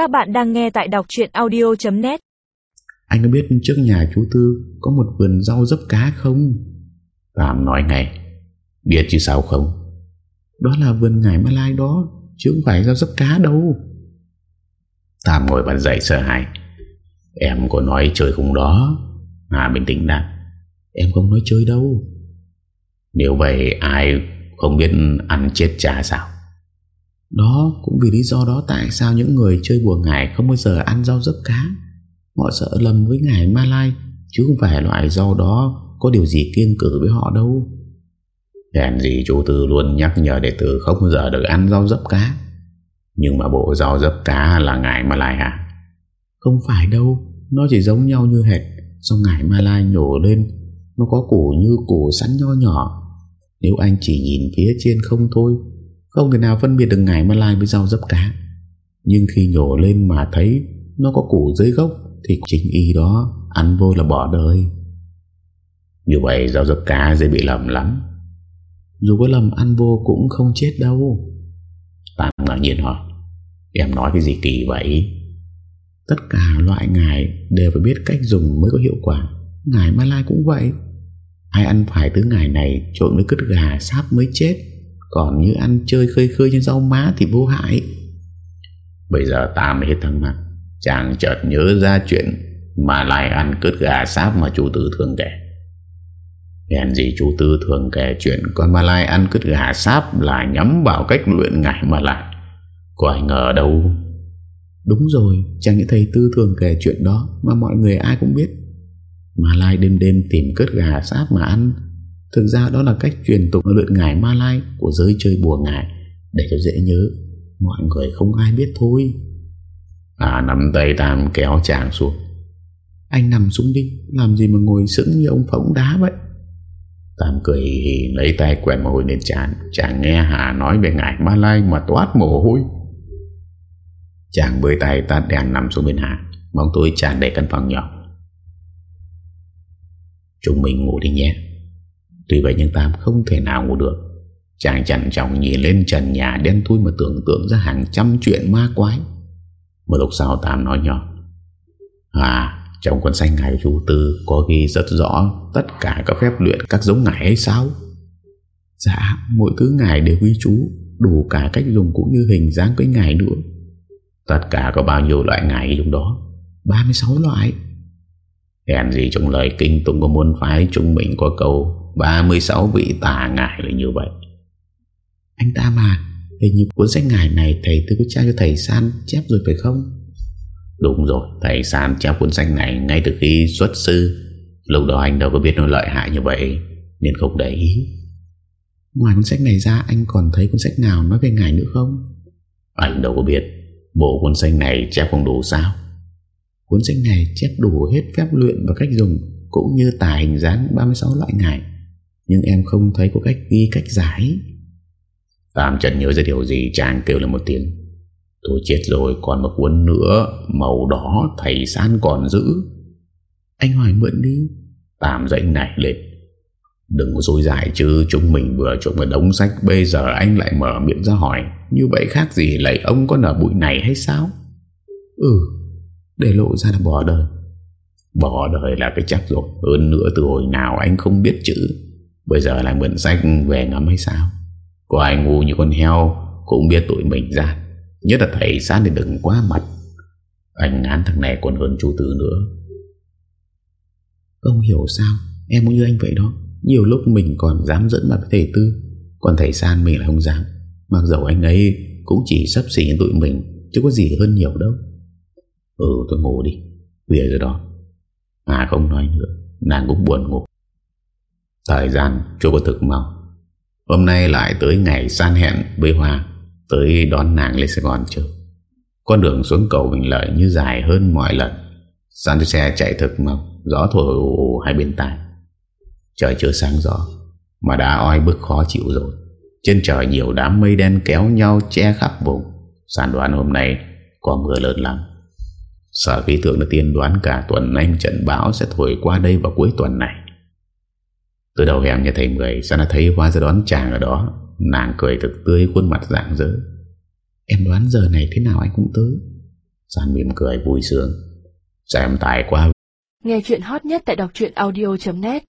Các bạn đang nghe tại đọc chuyện audio.net Anh có biết trước nhà chú Tư Có một vườn rau dấp cá không? Phạm nói ngay. Biết chứ sao không? Đó là vườn ngải Malai đó Chứ không phải rau dấp cá đâu. Tam ngồi bật dậy sợ hãi. Em có nói chơi không đó? Hà bình tĩnh đáp. Em không nói chơi đâu. Nếu vậy ai không biết ăn chết cha sao đó cũng vì lý do đó Tại sao những người chơi bùa ngải Không bao giờ ăn rau dấp cá. Họ sợ lầm với ngải Malai Chứ không phải loại rau đó Có điều gì kiêng cử với họ đâu. Đèn gì chú Tư luôn nhắc nhở đệ tử Không bao giờ được ăn rau dấp cá. Nhưng mà bộ rau dấp cá là ngải Malai hả? Không phải đâu, Nó chỉ giống nhau như hệt Sau ngải Malai nhổ lên, Nó có củ như củ sắn nho nhỏ. Nếu anh chỉ nhìn phía trên không thôi không thể nào phân biệt được ngải Malai với rau dấp cá. Nhưng khi nhổ lên mà thấy Nó có củ dưới gốc, Thì chính y đó Ăn vô là bỏ đời. Như vậy rau dấp cá dễ bị lầm lắm. Dù có lầm ăn vô cũng không chết đâu. Tạm ngạc nhiên hỏi, Em nói cái gì kỳ vậy? Tất cả loại ngải Đều phải biết cách dùng mới có hiệu quả. Ngải Malai cũng vậy. Ai ăn phải thứ ngải này, Trộn với cứt gà, sáp mới chết. Còn như ăn chơi khơi khơi trên rau má Thì vô hại. Bây giờ ta mới hết thắc mắc. Chàng chợt nhớ ra chuyện Mà lại ăn cứt gà sáp mà chú Tư thường kể. Hèn gì chú Tư thường kể chuyện Con Malai ăn cứt gà sáp Là nhắm vào cách luyện ngải lại. Có ai ngờ đâu. Đúng rồi, chàng nghĩ thầy Tư thường kể chuyện đó Mà mọi người ai cũng biết. Malai đêm đêm tìm cứt gà sáp mà ăn. Thực ra đó là cách truyền tục luyện ngải Malai Của giới chơi bùa ngải. Để cho dễ nhớ, Mọi người không ai biết thôi. À nắm tay Tam kéo chàng xuống. Anh nằm xuống đi, Làm gì mà ngồi sững như ông phóng đá vậy? Tam cười hì Lấy tay quẹt mồ hôi lên chàng Chàng nghe Hà nói về ngải Malai Mà toát mồ hôi. Chàng bơi tay tắt đèn nằm xuống bên Hà. Bóng tối chàng đầy căn phòng nhỏ. Chúng mình ngủ đi nhé. Tuy vậy nhưng Tam không thể nào ngủ được. Chàng chẳng trọng nhìn lên trần nhà đen thui Mà tưởng tượng ra hàng trăm chuyện ma quái. Một lúc sau Tam nói nhỏ À trong cuốn sách ngài chú Tư Có ghi rất rõ Tất cả các phép luyện các giống ngài hay sao? Dạ mỗi thứ ngài đều ghi chú, Đủ cả cách dùng cũng như hình dáng với ngài nữa. Tất cả có bao nhiêu loại ngài trong đó? 36 loại. Hèn gì trong lời kinh tụng có muốn phái chúng mình có câu 36 vị tà ngài là như vậy? Anh ta mà, Hình như cuốn sách ngài này Thầy tôi có trao cho thầy San chép rồi phải không? Đúng rồi, Thầy San chép cuốn sách này ngay từ khi xuất sư. Lúc đó anh đâu có biết nó lợi hại như vậy, Nên không để ý. Ngoài cuốn sách này ra, Anh còn thấy cuốn sách nào nói về ngài nữa không? Anh đâu có biết, Bộ cuốn sách này chép không đủ sao? Cuốn sách này chép đủ hết phép luyện và cách dùng Cũng như tả hình dáng 36 loại ngải. Nhưng em không thấy có cách ghi cách giải. Phạm Trần nhớ ra điều gì Chàng kêu lên một tiếng. Tôi chết rồi còn một cuốn nữa Màu đỏ thầy san còn giữ. Anh hỏi mượn đi. Tạm dậy nảy lên. Đừng có dối dại chứ Chúng mình vừa trộm một đống sách Bây giờ anh lại mở miệng ra hỏi Như vậy khác gì lại ông có nở bụi này hay sao? Ừ Để lộ ra là bỏ đời. Bỏ đời là cái chắc rồi. Hơn nữa từ hồi nào anh không biết chữ. Bây giờ lại mượn sách về ngắm hay sao? Có ai ngu như con heo Cũng biết tụi mình ra. Nhất là thầy sáng thì đừng quá mặt. Anh ngán thằng này còn hơn chú Tư nữa. Không hiểu sao? Em cũng như anh vậy đó. Nhiều lúc mình còn dám dẫn mặt thầy Tư Còn thầy San mình là không dám. Mặc dầu anh ấy cũng chỉ sắp xỉ tụi mình Chứ có gì hơn nhiều đâu Ừ tôi ngủ đi. Khuya rồi đó. Hà không nói nữa. Nàng cũng buồn ngủ. Thời gian chưa có thực mau. Hôm nay lại tới ngày san hẹn với Hoa, Tới đón nàng lên Sài Gòn chơi. Con đường xuống cầu Bình Lợi như dài hơn mọi lần. San xe chạy thực mau, Gió thổi hai bên tai. Trời chưa sáng rõ, Mà đã oi bức khó chịu rồi. Trên trời nhiều đám mây đen kéo nhau Che khắp vùng. Sản đoán hôm nay có mưa lớn lắm. Sở khí tượng đã tiên đoán cả tuần, anh trận bão sẽ thổi qua đây vào cuối tuần này. Từ đầu hẻm nhà thầy Mười, Sao đã thấy Hoa ra đón chàng ở đó? Nàng cười thực tươi, khuôn mặt rạng rỡ. Em đoán giờ này thế nào anh cũng tới. San mỉm cười, vui sướng. Xem tài quá. Nghe chuyện hot nhất tại đọc audio.net